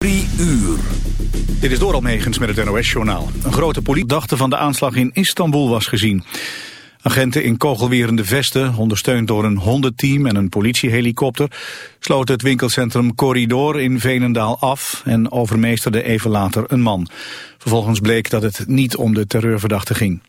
3 uur. Dit is door Almegens met het NOS-journaal. Een grote politiedachte van de aanslag in Istanbul was gezien. Agenten in kogelwerende vesten, ondersteund door een hondenteam en een politiehelikopter, sloten het winkelcentrum Corridor in Venendaal af en overmeesterde even later een man. Vervolgens bleek dat het niet om de terreurverdachte ging.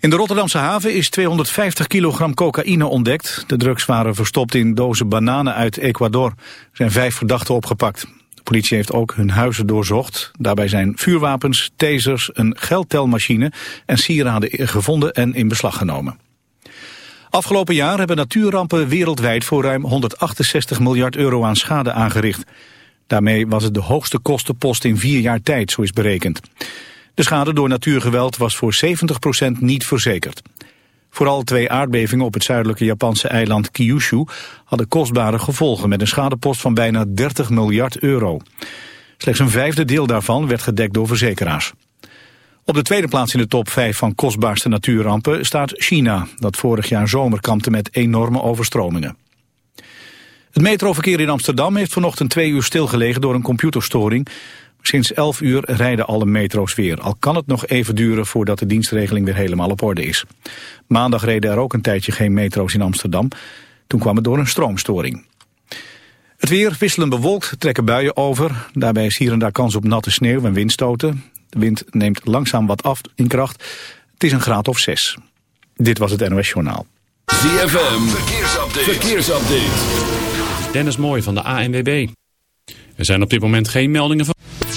In de Rotterdamse haven is 250 kilogram cocaïne ontdekt. De drugs waren verstopt in dozen bananen uit Ecuador. Er zijn vijf verdachten opgepakt. De politie heeft ook hun huizen doorzocht. Daarbij zijn vuurwapens, tasers, een geldtelmachine en sieraden gevonden en in beslag genomen. Afgelopen jaar hebben natuurrampen wereldwijd voor ruim 168 miljard euro aan schade aangericht. Daarmee was het de hoogste kostenpost in vier jaar tijd, zo is berekend. De schade door natuurgeweld was voor 70% niet verzekerd. Vooral twee aardbevingen op het zuidelijke Japanse eiland Kyushu hadden kostbare gevolgen met een schadepost van bijna 30 miljard euro. Slechts een vijfde deel daarvan werd gedekt door verzekeraars. Op de tweede plaats in de top 5 van kostbaarste natuurrampen staat China, dat vorig jaar zomer kampte met enorme overstromingen. Het metroverkeer in Amsterdam heeft vanochtend twee uur stilgelegen door een computerstoring. Sinds 11 uur rijden alle metro's weer. Al kan het nog even duren voordat de dienstregeling weer helemaal op orde is. Maandag reden er ook een tijdje geen metro's in Amsterdam. Toen kwam het door een stroomstoring. Het weer wisselend bewolkt, trekken buien over. Daarbij is hier en daar kans op natte sneeuw en windstoten. De wind neemt langzaam wat af in kracht. Het is een graad of 6. Dit was het NOS Journaal. ZFM, verkeersupdate. verkeersupdate. Dennis Mooi van de ANWB. Er zijn op dit moment geen meldingen van...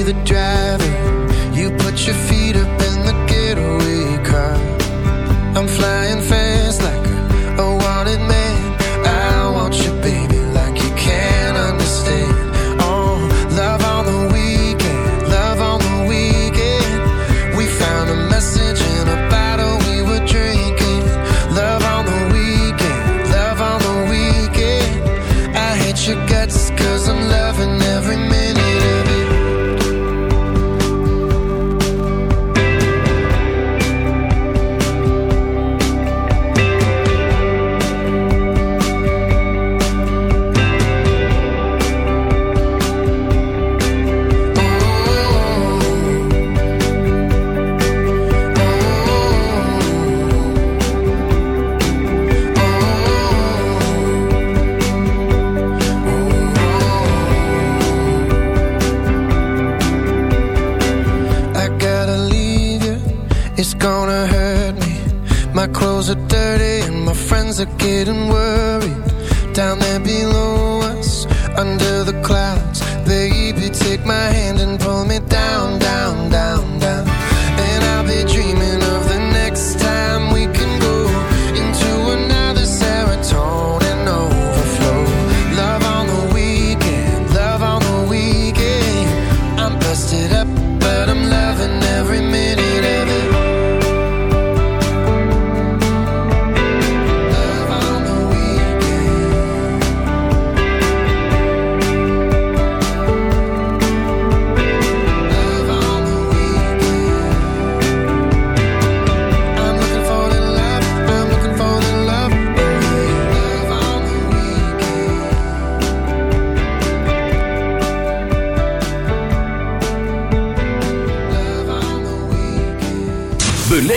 the driver. You put your feet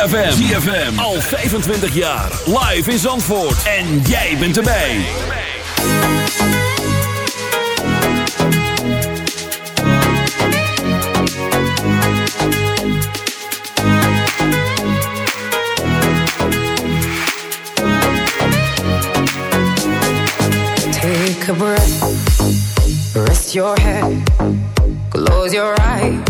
ZFM. ZFM. Al 25 jaar. Live in Zandvoort. En jij bent erbij. Take a breath. Rest your head. Close your eyes.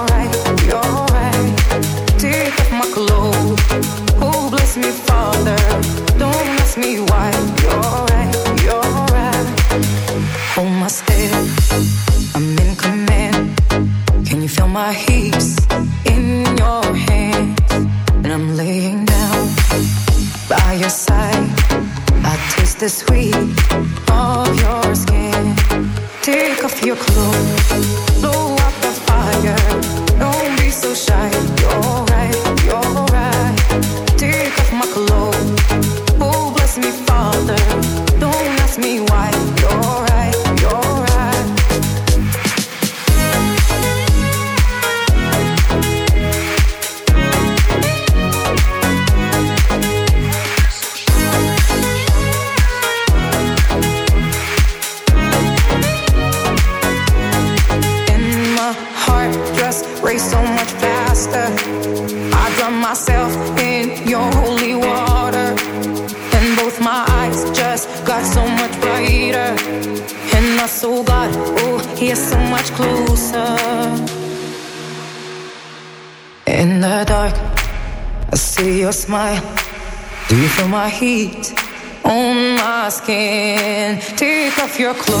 your clothes.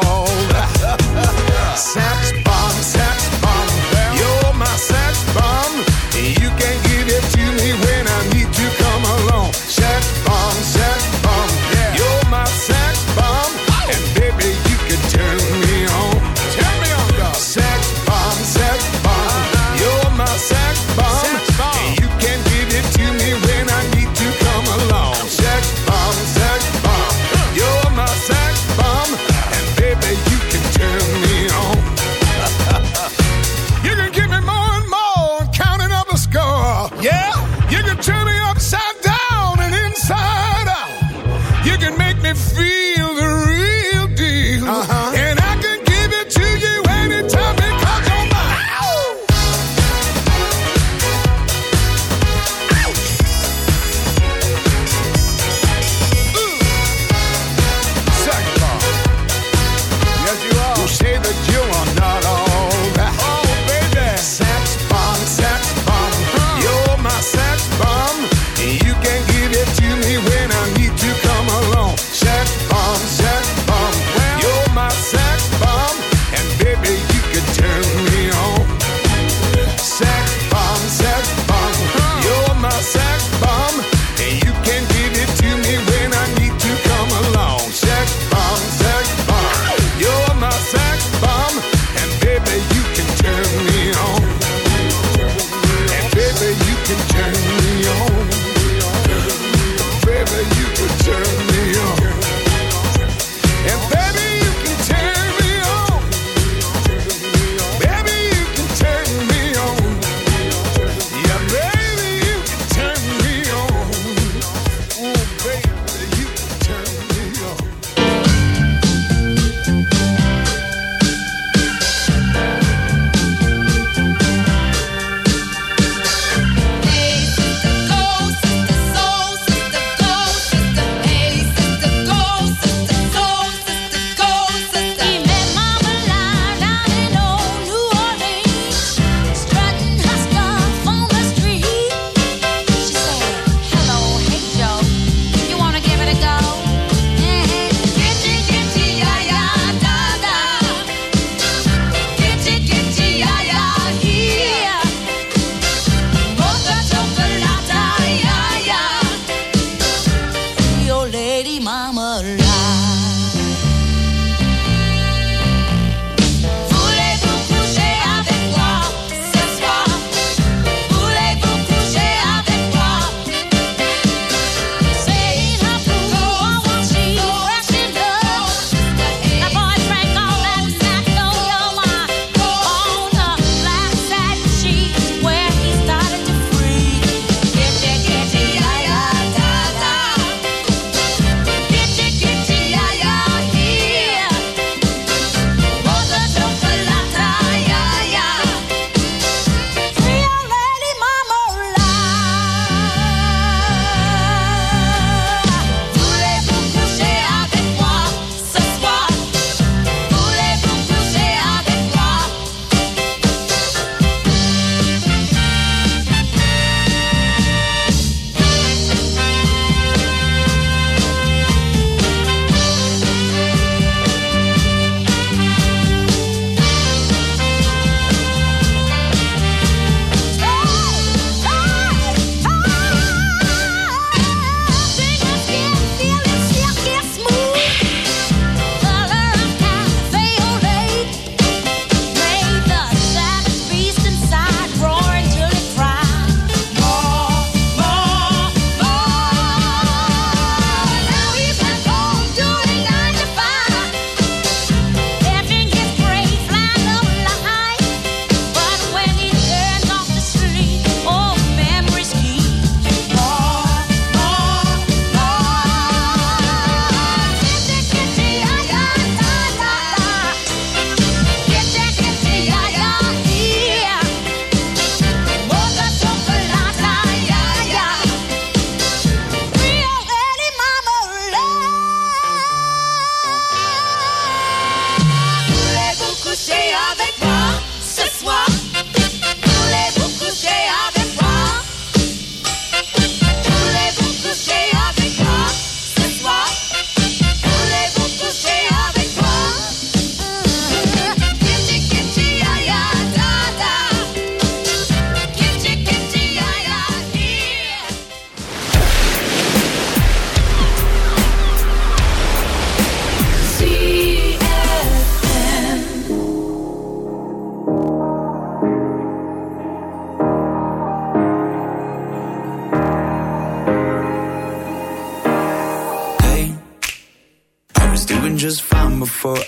Saps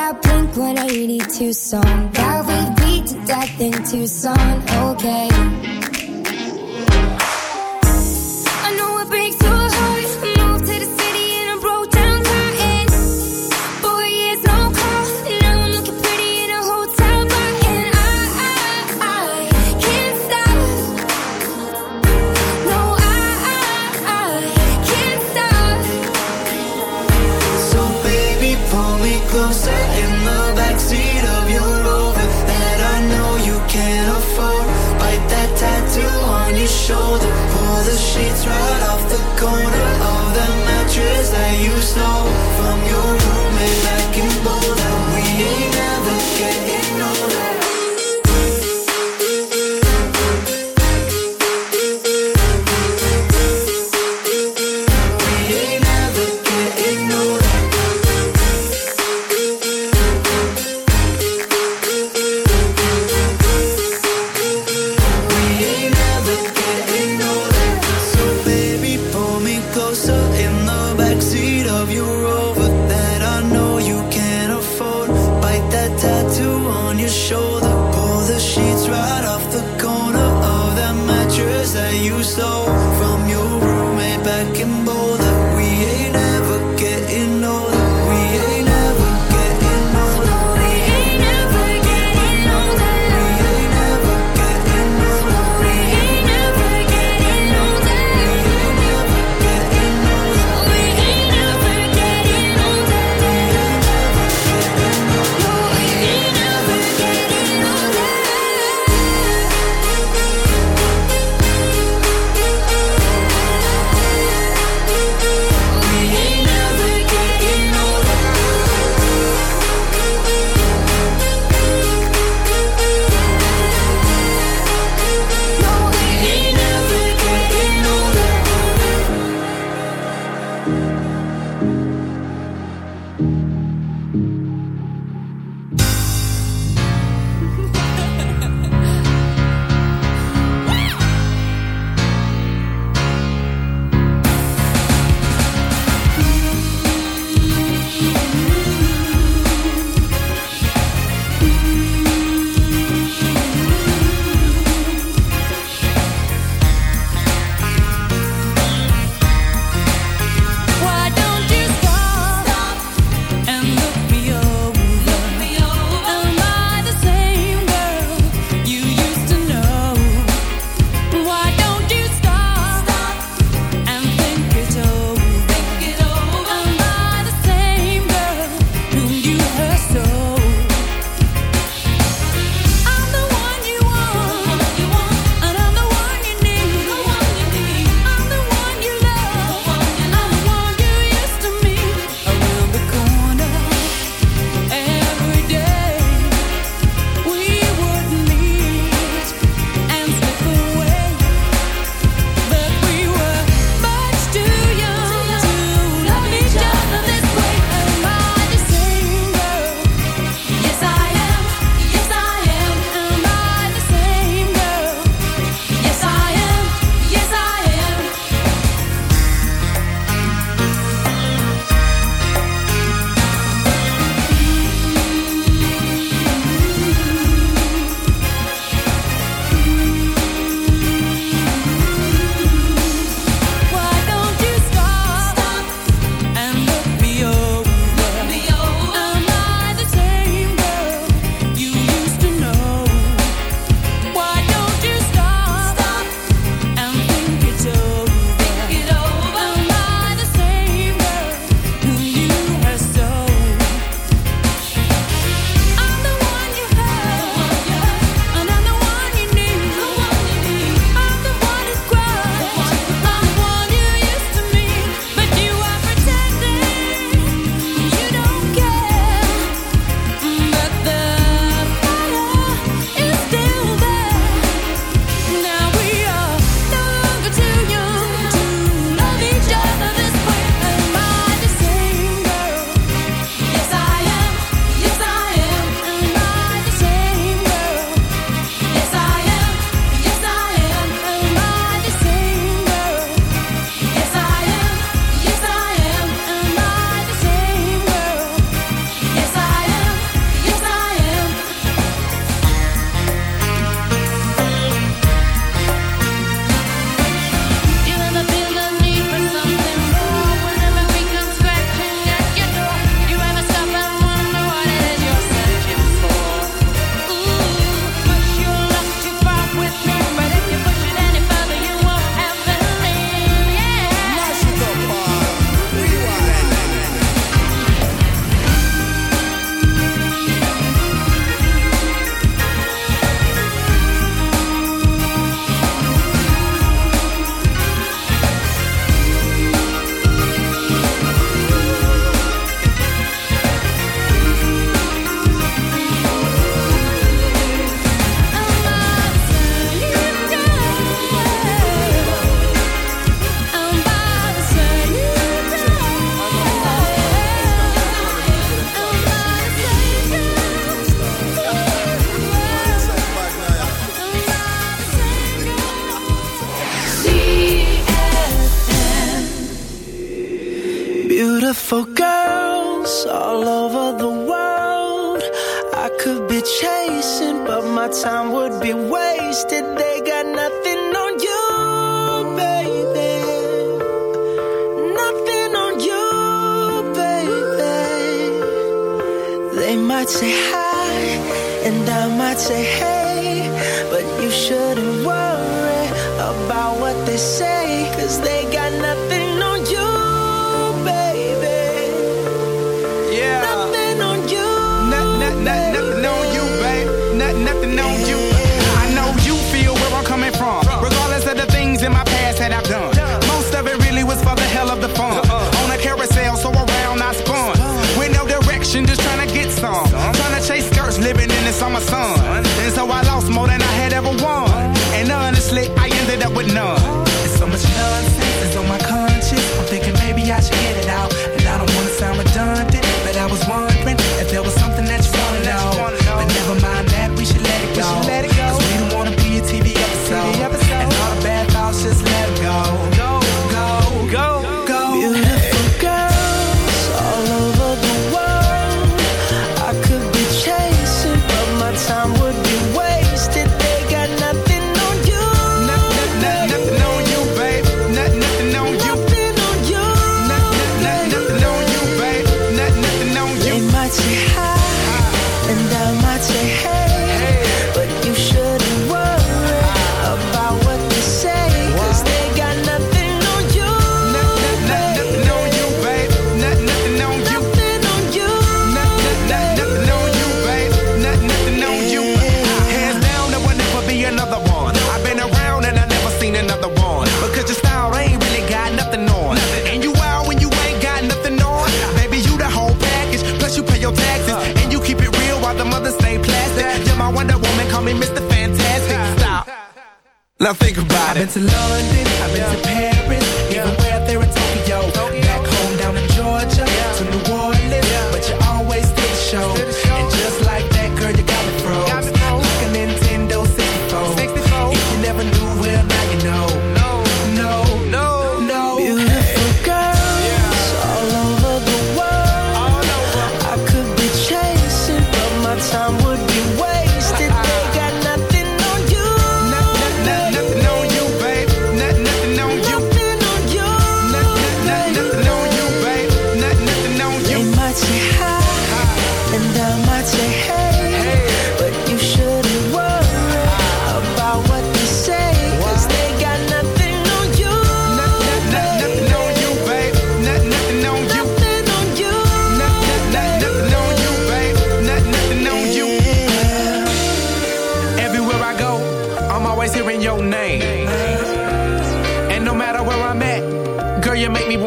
that Blink 182 song that we beat to death in Tucson, okay.